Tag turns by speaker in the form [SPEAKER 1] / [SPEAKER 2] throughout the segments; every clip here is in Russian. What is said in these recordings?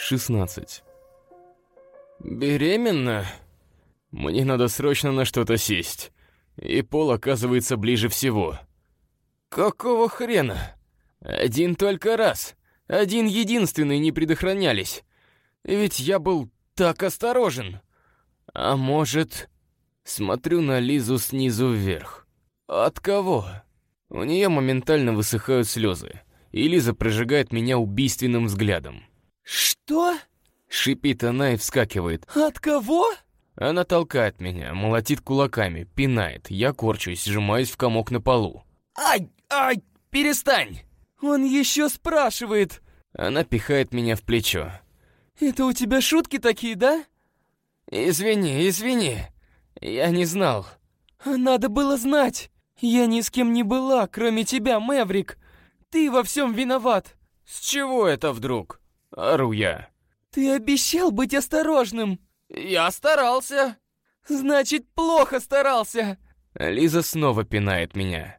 [SPEAKER 1] 16. «Беременна? Мне надо срочно на что-то сесть. И пол оказывается ближе всего. Какого хрена? Один только раз. Один единственный не предохранялись. Ведь я был так осторожен. А может... Смотрю на Лизу снизу вверх. От кого? У нее моментально высыхают слезы, и Лиза прожигает меня убийственным взглядом.
[SPEAKER 2] «Что?»
[SPEAKER 1] — шипит она и вскакивает.
[SPEAKER 2] «От кого?»
[SPEAKER 1] Она толкает меня, молотит кулаками, пинает. Я корчусь, сжимаюсь в комок на полу.
[SPEAKER 2] «Ай! Ай! Перестань!» «Он еще спрашивает!»
[SPEAKER 1] Она пихает меня в плечо.
[SPEAKER 2] «Это у тебя шутки такие, да?»
[SPEAKER 1] «Извини, извини. Я не знал».
[SPEAKER 2] «А надо было знать. Я ни с кем не была, кроме тебя, Мэврик. Ты во всем виноват».
[SPEAKER 1] «С чего это вдруг?» Ору я.
[SPEAKER 2] «Ты обещал быть осторожным».
[SPEAKER 1] «Я старался».
[SPEAKER 2] «Значит, плохо старался».
[SPEAKER 1] Лиза снова пинает меня.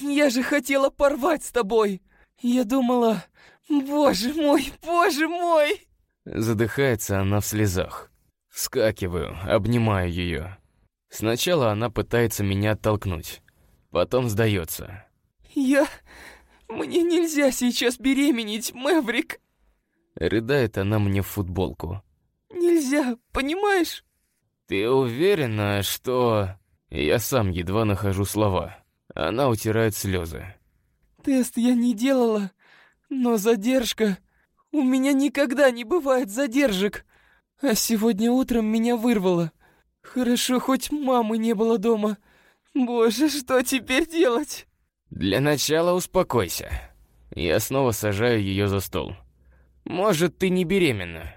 [SPEAKER 2] «Я же хотела порвать с тобой. Я думала... Боже мой, боже мой!»
[SPEAKER 1] Задыхается она в слезах. Вскакиваю, обнимаю ее. Сначала она пытается меня оттолкнуть. Потом сдается.
[SPEAKER 2] «Я... Мне нельзя сейчас беременеть, Мэврик!»
[SPEAKER 1] Рыдает она мне в футболку.
[SPEAKER 2] «Нельзя, понимаешь?»
[SPEAKER 1] «Ты уверена, что...» Я сам едва нахожу слова. Она утирает слезы.
[SPEAKER 2] «Тест я не делала, но задержка... У меня никогда не бывает задержек. А сегодня утром меня вырвало. Хорошо, хоть мамы не было дома. Боже, что теперь делать?»
[SPEAKER 1] «Для начала успокойся». Я снова сажаю ее за стол. «Может, ты не беременна.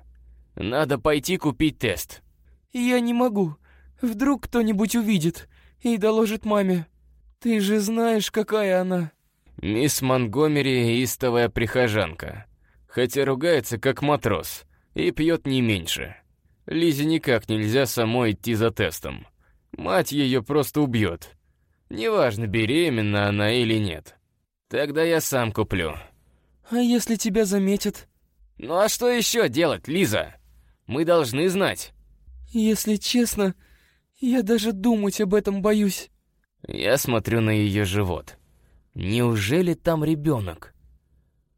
[SPEAKER 1] Надо пойти купить тест».
[SPEAKER 2] «Я не могу. Вдруг кто-нибудь увидит и доложит маме. Ты же знаешь, какая она».
[SPEAKER 1] Мисс Монгомери — истовая прихожанка. Хотя ругается, как матрос, и пьет не меньше. Лизе никак нельзя самой идти за тестом. Мать ее просто убьет. Неважно, беременна она или нет. Тогда я сам куплю.
[SPEAKER 2] «А если тебя заметят?»
[SPEAKER 1] «Ну а что еще делать, Лиза? Мы должны знать».
[SPEAKER 2] «Если честно, я даже думать об этом боюсь».
[SPEAKER 1] Я смотрю на ее живот. Неужели там ребенок?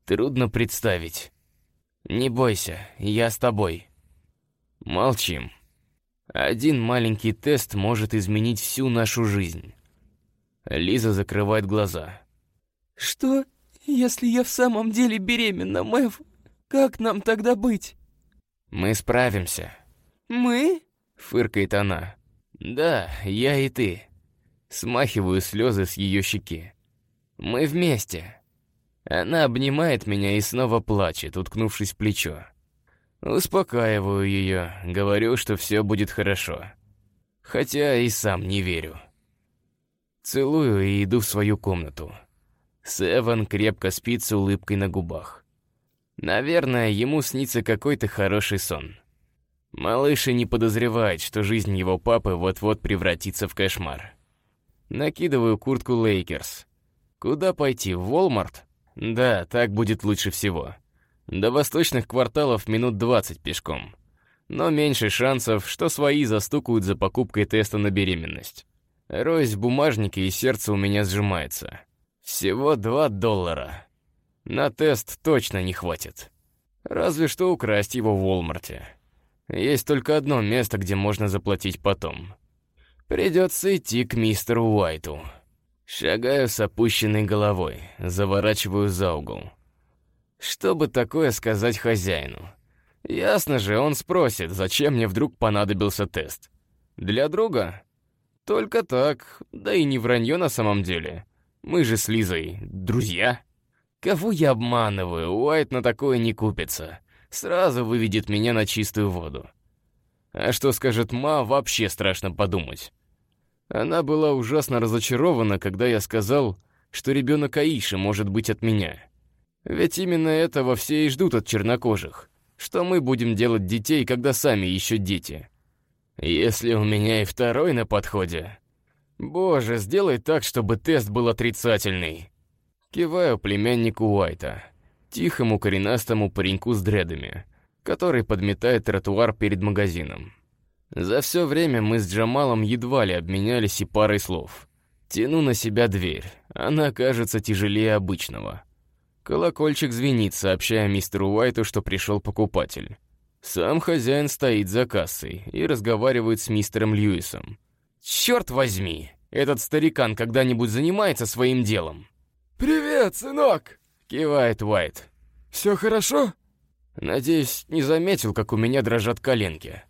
[SPEAKER 1] Трудно представить. Не бойся, я с тобой. Молчим. Один маленький тест может изменить всю нашу жизнь. Лиза закрывает глаза.
[SPEAKER 2] «Что, если я в самом деле беременна, Мэв? Как нам тогда быть?»
[SPEAKER 1] «Мы справимся».
[SPEAKER 2] «Мы?»
[SPEAKER 1] — фыркает она. «Да, я и ты». Смахиваю слезы с ее щеки. Мы вместе. Она обнимает меня и снова плачет, уткнувшись в плечо. Успокаиваю ее, говорю, что все будет хорошо. Хотя и сам не верю. Целую и иду в свою комнату. Севен крепко спит с улыбкой на губах. Наверное, ему снится какой-то хороший сон. Малыш и не подозревает, что жизнь его папы вот-вот превратится в кошмар. Накидываю куртку Лейкерс. Куда пойти, в Walmart? Да, так будет лучше всего. До восточных кварталов минут 20 пешком. Но меньше шансов, что свои застукают за покупкой теста на беременность. Роюсь в бумажнике, и сердце у меня сжимается. Всего 2 доллара. На тест точно не хватит. Разве что украсть его в Walmart. Есть только одно место, где можно заплатить потом. Придется идти к мистеру Уайту. Шагаю с опущенной головой, заворачиваю за угол. Что бы такое сказать хозяину? Ясно же, он спросит, зачем мне вдруг понадобился тест. Для друга? Только так, да и не вранье на самом деле. Мы же с Лизой друзья. Кого я обманываю, Уайт на такое не купится. Сразу выведет меня на чистую воду. А что скажет Ма, вообще страшно подумать. Она была ужасно разочарована, когда я сказал, что ребенок Аиши может быть от меня. Ведь именно этого все и ждут от чернокожих, что мы будем делать детей, когда сами еще дети. Если у меня и второй на подходе... Боже, сделай так, чтобы тест был отрицательный. Киваю племяннику Уайта. тихому коренастому пареньку с дредами, который подметает тротуар перед магазином. За все время мы с Джамалом едва ли обменялись и парой слов. Тяну на себя дверь, она кажется тяжелее обычного. Колокольчик звенит, сообщая мистеру Уайту, что пришел покупатель. Сам хозяин стоит за кассой и разговаривает с мистером Льюисом. «Черт возьми, этот старикан когда-нибудь занимается своим делом?»
[SPEAKER 2] «Привет, сынок!»
[SPEAKER 1] — кивает Уайт.
[SPEAKER 2] «Все хорошо?»
[SPEAKER 1] Надеюсь, не заметил, как у меня дрожат коленки.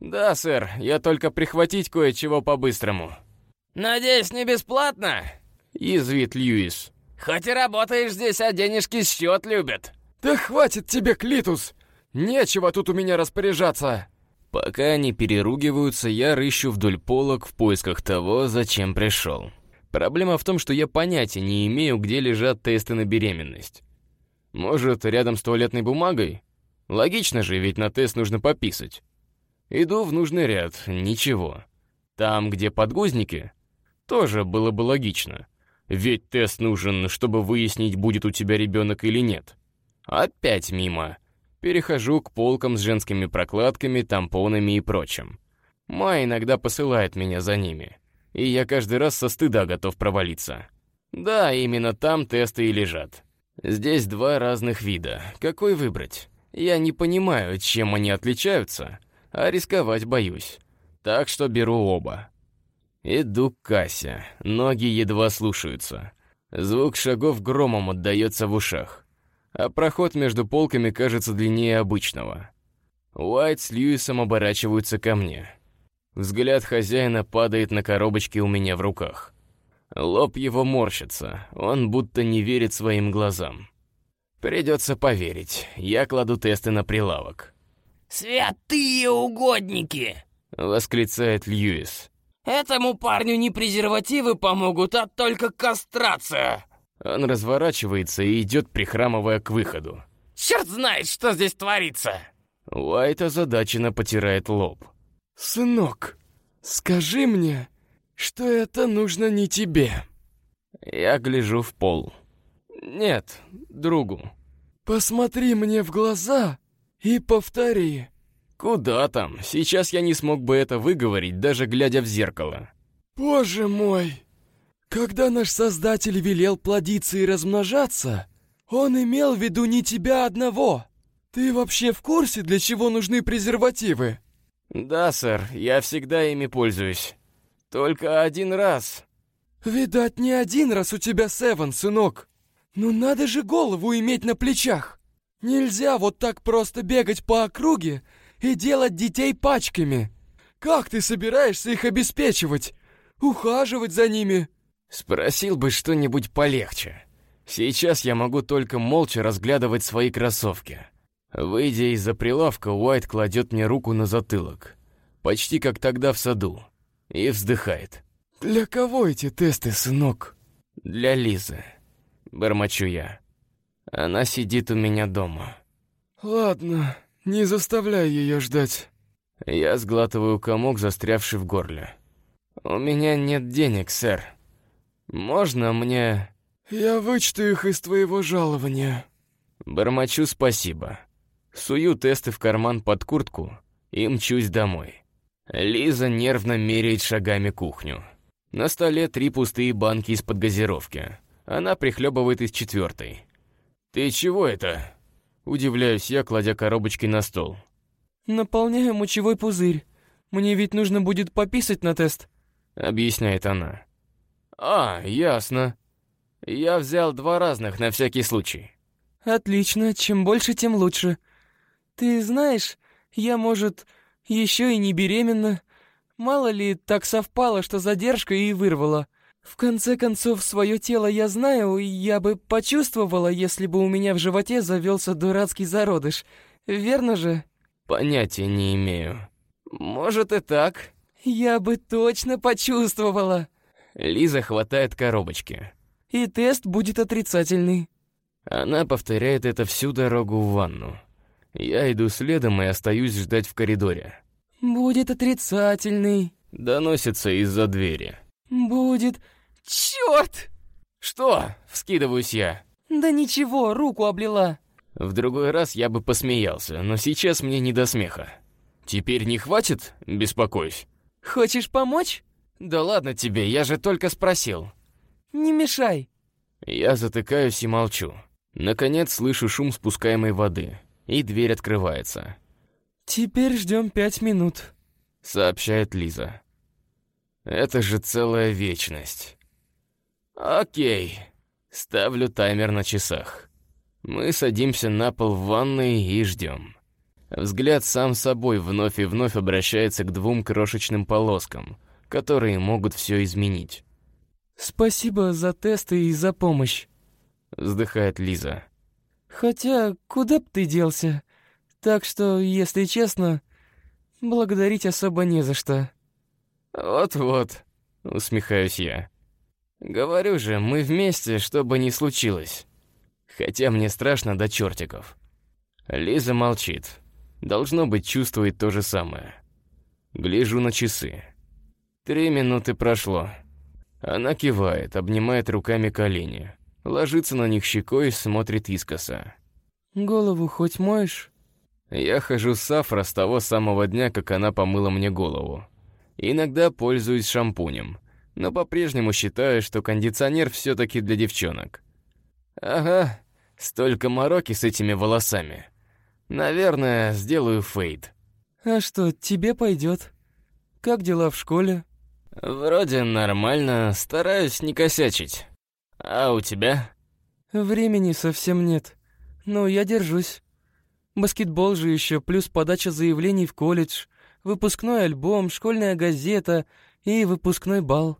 [SPEAKER 1] «Да, сэр, я только прихватить кое-чего по-быстрому».
[SPEAKER 3] «Надеюсь, не бесплатно?»
[SPEAKER 1] — язвит Льюис.
[SPEAKER 3] «Хоть и работаешь здесь, а денежки счет любят».
[SPEAKER 2] «Да хватит тебе, Клитус! Нечего тут у меня распоряжаться!»
[SPEAKER 1] Пока они переругиваются, я рыщу вдоль полок в поисках того, зачем пришел. Проблема в том, что я понятия не имею, где лежат тесты на беременность. Может, рядом с туалетной бумагой? Логично же, ведь на тест нужно пописать. Иду в нужный ряд, ничего. Там, где подгузники, тоже было бы логично. Ведь тест нужен, чтобы выяснить, будет у тебя ребенок или нет. Опять мимо. Перехожу к полкам с женскими прокладками, тампонами и прочим. Ма иногда посылает меня за ними. И я каждый раз со стыда готов провалиться. Да, именно там тесты и лежат. Здесь два разных вида. Какой выбрать? Я не понимаю, чем они отличаются, а рисковать боюсь. Так что беру оба. Иду к кассе. Ноги едва слушаются. Звук шагов громом отдаётся в ушах а проход между полками кажется длиннее обычного. Уайт с Льюисом оборачиваются ко мне. Взгляд хозяина падает на коробочки у меня в руках. Лоб его морщится, он будто не верит своим глазам. Придется поверить, я кладу тесты на прилавок.
[SPEAKER 3] «Святые угодники!»
[SPEAKER 1] — восклицает Льюис.
[SPEAKER 3] «Этому парню не презервативы помогут, а только кастрация!»
[SPEAKER 1] Он разворачивается и идет, прихрамывая к выходу.
[SPEAKER 3] «Черт знает, что здесь творится!»
[SPEAKER 1] Уайт озадаченно потирает лоб.
[SPEAKER 2] «Сынок, скажи мне, что это нужно не тебе».
[SPEAKER 1] Я гляжу в пол. Нет, другу.
[SPEAKER 2] «Посмотри мне в глаза и повтори».
[SPEAKER 1] Куда там? Сейчас я не смог бы это выговорить, даже глядя в зеркало.
[SPEAKER 2] «Боже мой!» Когда наш Создатель велел плодиться и размножаться, он имел в виду не тебя одного. Ты вообще в курсе, для чего нужны презервативы?
[SPEAKER 1] Да, сэр, я всегда ими пользуюсь. Только один раз.
[SPEAKER 2] Видать, не один раз у тебя Севен, сынок. Ну надо же голову иметь на плечах. Нельзя вот так просто бегать по округе и делать детей пачками. Как ты собираешься их обеспечивать? Ухаживать за ними?
[SPEAKER 1] Спросил бы что-нибудь полегче. Сейчас я могу только молча разглядывать свои кроссовки. Выйдя из-за прилавка, Уайт кладет мне руку на затылок. Почти как тогда в саду. И вздыхает.
[SPEAKER 2] «Для кого эти тесты, сынок?»
[SPEAKER 1] «Для Лизы», — бормочу я. Она сидит у меня дома.
[SPEAKER 2] «Ладно, не заставляй ее ждать».
[SPEAKER 1] Я сглатываю комок, застрявший в горле. «У меня нет денег, сэр». «Можно мне...»
[SPEAKER 2] «Я вычту их из твоего жалования».
[SPEAKER 1] Бормочу спасибо. Сую тесты в карман под куртку и мчусь домой. Лиза нервно меряет шагами кухню. На столе три пустые банки из-под газировки. Она прихлебывает из четвертой. «Ты чего это?» Удивляюсь я, кладя коробочки на стол.
[SPEAKER 2] «Наполняю мочевой пузырь. Мне ведь нужно будет пописать на тест», —
[SPEAKER 1] объясняет она. «А, ясно. Я взял два разных на всякий случай».
[SPEAKER 2] «Отлично, чем больше, тем лучше. Ты знаешь, я, может, еще и не беременна. Мало ли, так совпало, что задержка и вырвала. В конце концов, свое тело я знаю, и я бы почувствовала, если бы у меня в животе завелся дурацкий зародыш. Верно же?»
[SPEAKER 1] «Понятия не имею. Может и так».
[SPEAKER 2] «Я бы точно почувствовала».
[SPEAKER 1] Лиза хватает коробочки.
[SPEAKER 2] «И тест будет отрицательный».
[SPEAKER 1] Она повторяет это всю дорогу в ванну. Я иду следом и остаюсь ждать в коридоре.
[SPEAKER 2] «Будет отрицательный», —
[SPEAKER 1] доносится из-за двери.
[SPEAKER 2] «Будет... Чёрт!»
[SPEAKER 1] «Что?» — вскидываюсь я.
[SPEAKER 2] «Да ничего, руку облила».
[SPEAKER 1] В другой раз я бы посмеялся, но сейчас мне не до смеха. Теперь не хватит? Беспокоюсь.
[SPEAKER 2] Хочешь помочь?
[SPEAKER 1] Да ладно тебе, я же только спросил.
[SPEAKER 2] Не мешай.
[SPEAKER 1] Я затыкаюсь и молчу. Наконец слышу шум спускаемой воды, и дверь открывается.
[SPEAKER 2] Теперь ждем пять минут,
[SPEAKER 1] сообщает Лиза. Это же целая вечность. Окей. Ставлю таймер на часах. Мы садимся на пол в ванной и ждем. Взгляд сам собой вновь и вновь обращается к двум крошечным полоскам, которые могут все изменить.
[SPEAKER 2] «Спасибо за тесты и за помощь», —
[SPEAKER 1] вздыхает Лиза.
[SPEAKER 2] «Хотя, куда б ты делся? Так что, если честно, благодарить особо не за что».
[SPEAKER 1] «Вот-вот», — усмехаюсь я. «Говорю же, мы вместе, что бы ни случилось. Хотя мне страшно до чертиков». Лиза молчит. Должно быть, чувствует то же самое. Гляжу на часы. Три минуты прошло. Она кивает, обнимает руками колени, ложится на них щекой и смотрит искоса.
[SPEAKER 2] «Голову хоть моешь?»
[SPEAKER 1] Я хожу с Афро с того самого дня, как она помыла мне голову. Иногда пользуюсь шампунем, но по-прежнему считаю, что кондиционер все-таки для девчонок. Ага, столько мороки с этими волосами. Наверное, сделаю фейд.
[SPEAKER 2] А что, тебе пойдет? Как дела в школе?
[SPEAKER 1] Вроде нормально, стараюсь не косячить. А у тебя?
[SPEAKER 2] Времени совсем нет, но я держусь. Баскетбол же еще, плюс подача заявлений в колледж, выпускной альбом, школьная газета и выпускной бал.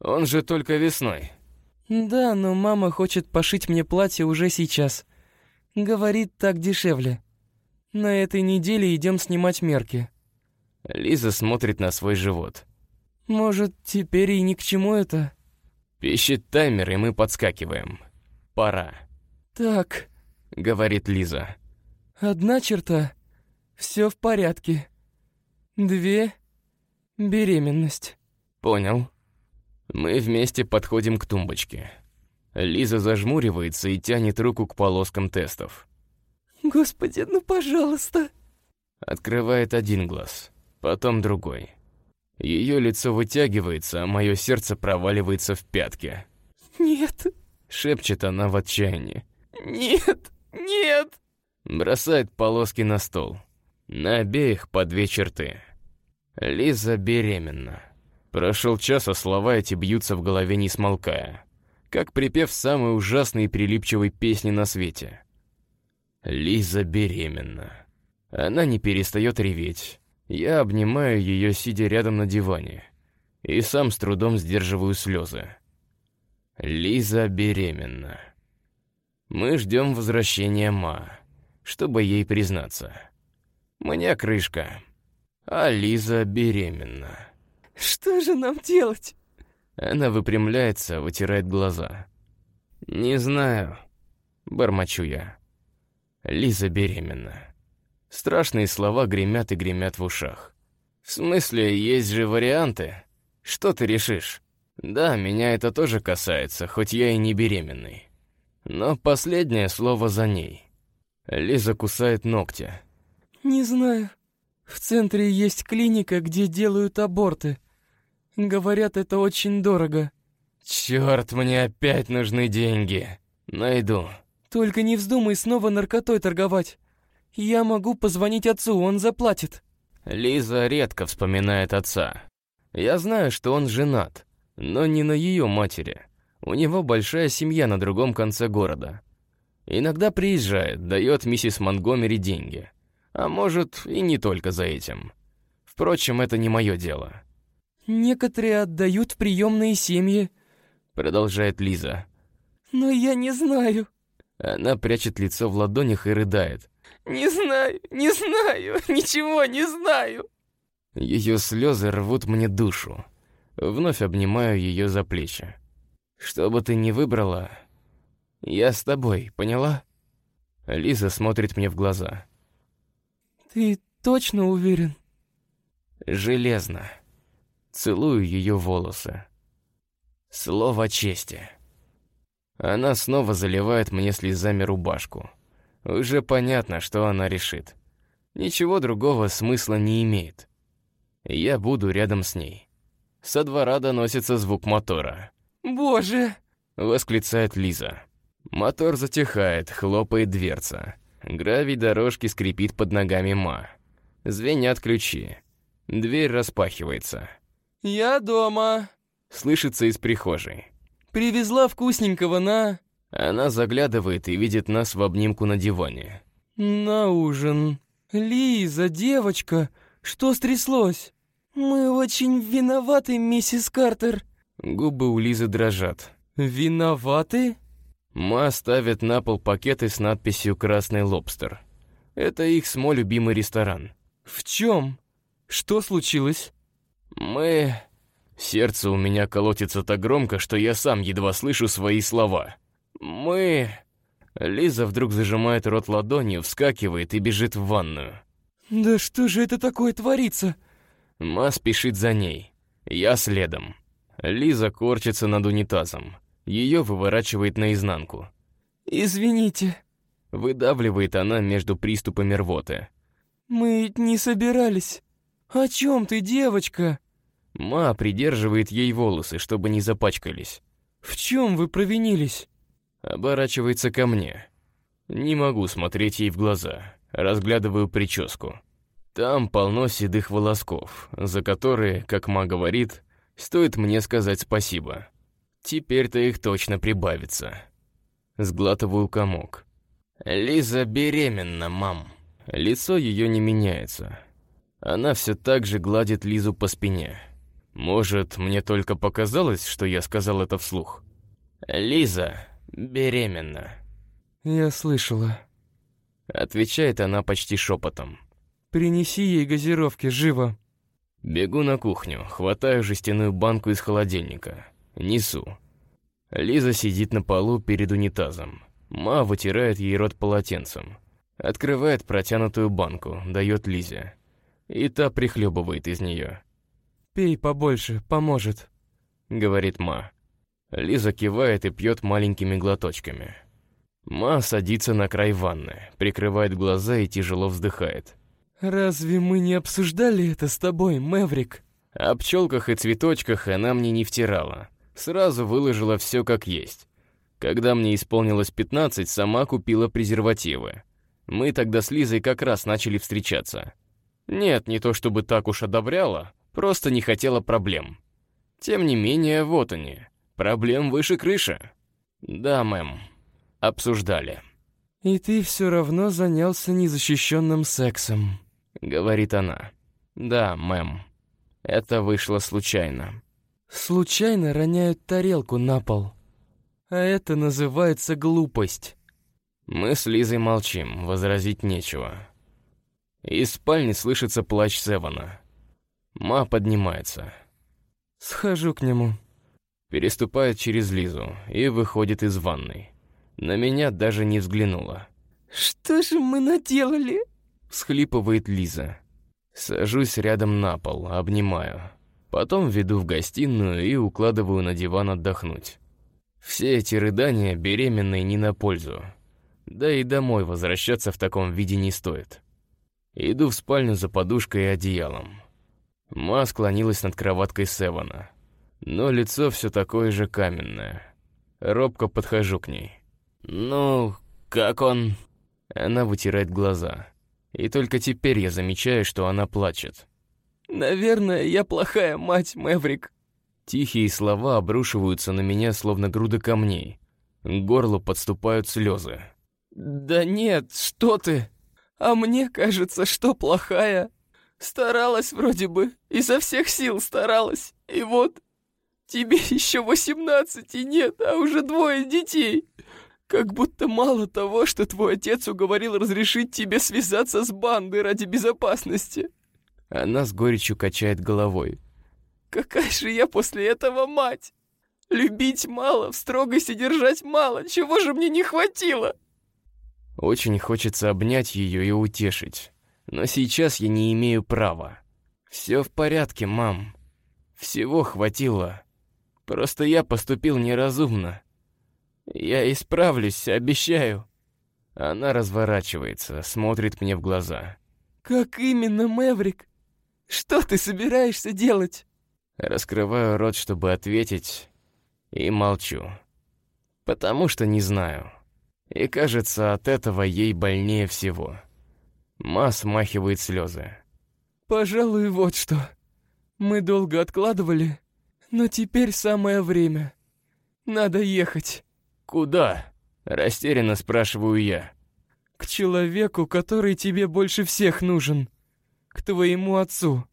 [SPEAKER 1] Он же только весной.
[SPEAKER 2] Да, но мама хочет пошить мне платье уже сейчас. Говорит, так дешевле. На этой неделе идем снимать мерки.
[SPEAKER 1] Лиза смотрит на свой живот.
[SPEAKER 2] Может, теперь и ни к чему это?
[SPEAKER 1] Пищит таймер, и мы подскакиваем. Пора.
[SPEAKER 2] Так,
[SPEAKER 1] говорит Лиза.
[SPEAKER 2] Одна черта. Все в порядке. Две. Беременность.
[SPEAKER 1] Понял. Мы вместе подходим к тумбочке. Лиза зажмуривается и тянет руку к полоскам тестов.
[SPEAKER 2] Господи, ну пожалуйста.
[SPEAKER 1] Открывает один глаз, потом другой. Ее лицо вытягивается, а мое сердце проваливается в пятки.
[SPEAKER 2] Нет.
[SPEAKER 1] Шепчет она в отчаянии.
[SPEAKER 2] Нет, нет.
[SPEAKER 1] Бросает полоски на стол. На обеих по две черты. Лиза беременна. Прошел час, а слова эти бьются в голове не смолкая. Как припев самой ужасной и прилипчивой песни на свете. Лиза беременна. Она не перестает реветь. Я обнимаю ее, сидя рядом на диване. И сам с трудом сдерживаю слезы. Лиза беременна. Мы ждем возвращения Ма, чтобы ей признаться. Мне крышка, а Лиза беременна.
[SPEAKER 2] Что же нам делать?
[SPEAKER 1] Она выпрямляется, вытирает глаза. «Не знаю», — бормочу я. Лиза беременна. Страшные слова гремят и гремят в ушах. В смысле, есть же варианты. Что ты решишь? Да, меня это тоже касается, хоть я и не беременный. Но последнее слово за ней. Лиза кусает ногти.
[SPEAKER 2] Не знаю. В центре есть клиника, где делают аборты. Говорят, это очень дорого.
[SPEAKER 1] Черт, мне опять нужны деньги. Найду.
[SPEAKER 2] Только не вздумай снова наркотой торговать. Я могу позвонить отцу, он заплатит.
[SPEAKER 1] Лиза редко вспоминает отца. Я знаю, что он женат, но не на ее матери. У него большая семья на другом конце города. Иногда приезжает, дает миссис Монгомери деньги. А может, и не только за этим. Впрочем, это не мое дело.
[SPEAKER 2] «Некоторые отдают приемные семьи», — продолжает Лиза. «Но я не знаю».
[SPEAKER 1] Она прячет лицо в ладонях и рыдает.
[SPEAKER 2] «Не знаю, не знаю, ничего не знаю!»
[SPEAKER 1] Ее слезы рвут мне душу. Вновь обнимаю ее за плечи. «Что бы ты ни выбрала, я с тобой, поняла?» Лиза смотрит мне в глаза.
[SPEAKER 2] «Ты точно уверен?»
[SPEAKER 1] «Железно». Целую ее волосы. Слово чести. Она снова заливает мне слезами рубашку. Уже понятно, что она решит. Ничего другого смысла не имеет. Я буду рядом с ней. Со двора доносится звук мотора.
[SPEAKER 2] «Боже!»
[SPEAKER 1] — восклицает Лиза. Мотор затихает, хлопает дверца. Гравий дорожки скрипит под ногами Ма. Звенят ключи. Дверь распахивается.
[SPEAKER 2] «Я дома!»
[SPEAKER 1] — слышится из прихожей.
[SPEAKER 2] «Привезла вкусненького на...»
[SPEAKER 1] Она заглядывает и видит нас в обнимку на диване.
[SPEAKER 2] «На ужин. Лиза, девочка, что стряслось?» «Мы очень виноваты, миссис Картер».
[SPEAKER 1] Губы у Лизы дрожат.
[SPEAKER 2] «Виноваты?»
[SPEAKER 1] Ма ставит на пол пакеты с надписью «Красный лобстер». Это их с Мо любимый ресторан.
[SPEAKER 2] «В чем? Что случилось?»
[SPEAKER 1] «Мы...» Сердце у меня колотится так громко, что я сам едва слышу свои слова. «Мы...» Лиза вдруг зажимает рот ладонью, вскакивает и бежит в ванную.
[SPEAKER 2] «Да что же это такое творится?»
[SPEAKER 1] Ма спешит за ней. Я следом. Лиза корчится над унитазом. Ее выворачивает наизнанку.
[SPEAKER 2] «Извините», —
[SPEAKER 1] выдавливает она между приступами рвоты.
[SPEAKER 2] «Мы не собирались. О чем ты, девочка?»
[SPEAKER 1] Ма придерживает ей волосы, чтобы не запачкались.
[SPEAKER 2] «В чем вы провинились?»
[SPEAKER 1] Оборачивается ко мне. Не могу смотреть ей в глаза. Разглядываю прическу. Там полно седых волосков, за которые, как Ма говорит, стоит мне сказать спасибо. Теперь-то их точно прибавится. Сглатываю комок. Лиза беременна, мам. Лицо ее не меняется. Она все так же гладит Лизу по спине. Может, мне только показалось, что я сказал это вслух. Лиза беременна.
[SPEAKER 2] «Я слышала», —
[SPEAKER 1] отвечает она почти шепотом.
[SPEAKER 2] «Принеси ей газировки, живо!»
[SPEAKER 1] Бегу на кухню, хватаю жестяную банку из холодильника. Несу. Лиза сидит на полу перед унитазом. Ма вытирает ей рот полотенцем. Открывает протянутую банку, дает Лизе. И та прихлебывает из нее.
[SPEAKER 2] «Пей побольше, поможет», —
[SPEAKER 1] говорит Ма. Лиза кивает и пьет маленькими глоточками. Ма садится на край ванны, прикрывает глаза и тяжело вздыхает.
[SPEAKER 2] «Разве мы не обсуждали это с тобой, Мэврик?»
[SPEAKER 1] О пчелках и цветочках она мне не втирала. Сразу выложила все как есть. Когда мне исполнилось 15, сама купила презервативы. Мы тогда с Лизой как раз начали встречаться. Нет, не то чтобы так уж одобряла, просто не хотела проблем. Тем не менее, вот они. Проблем выше крыши. Да, мэм. Обсуждали.
[SPEAKER 2] «И ты все равно занялся незащищенным сексом», —
[SPEAKER 1] говорит она. «Да, мэм. Это вышло случайно».
[SPEAKER 2] «Случайно роняют тарелку на пол. А это называется глупость».
[SPEAKER 1] Мы с Лизой молчим, возразить нечего. Из спальни слышится плач Севана. Ма поднимается.
[SPEAKER 2] «Схожу к нему».
[SPEAKER 1] Переступает через Лизу и выходит из ванной. На меня даже не взглянула.
[SPEAKER 2] «Что же мы наделали?»
[SPEAKER 1] Схлипывает Лиза. Сажусь рядом на пол, обнимаю. Потом веду в гостиную и укладываю на диван отдохнуть. Все эти рыдания беременной не на пользу. Да и домой возвращаться в таком виде не стоит. Иду в спальню за подушкой и одеялом. Ма склонилась над кроваткой Севана. Но лицо все такое же каменное. Робко подхожу к ней. «Ну, как он?» Она вытирает глаза. И только теперь я замечаю, что она плачет.
[SPEAKER 2] «Наверное, я плохая мать, Мэврик».
[SPEAKER 1] Тихие слова обрушиваются на меня, словно груда камней. К горлу подступают слезы.
[SPEAKER 2] «Да нет, что ты! А мне кажется, что плохая. Старалась вроде бы, изо всех сил старалась. И вот, тебе еще восемнадцати нет, а уже двое детей. Как будто мало того, что твой отец уговорил разрешить тебе связаться с бандой ради безопасности.
[SPEAKER 1] Она с горечью качает головой.
[SPEAKER 2] Какая же я после этого мать? Любить мало, в строгости держать мало, чего же мне не хватило?
[SPEAKER 1] Очень хочется обнять ее и утешить. Но сейчас я не имею права. Все в порядке, мам. Всего хватило. Просто я поступил неразумно. Я исправлюсь, обещаю. Она разворачивается, смотрит мне в глаза.
[SPEAKER 2] Как именно, Мэврик? Что ты собираешься делать?
[SPEAKER 1] Раскрываю рот, чтобы ответить, и молчу. Потому что не знаю. И кажется, от этого ей больнее всего. Ма смахивает слезы.
[SPEAKER 2] Пожалуй, вот что. Мы долго откладывали, но теперь самое время. Надо ехать.
[SPEAKER 1] Куда? Растерянно спрашиваю я.
[SPEAKER 2] К человеку, который тебе больше всех нужен. К твоему отцу.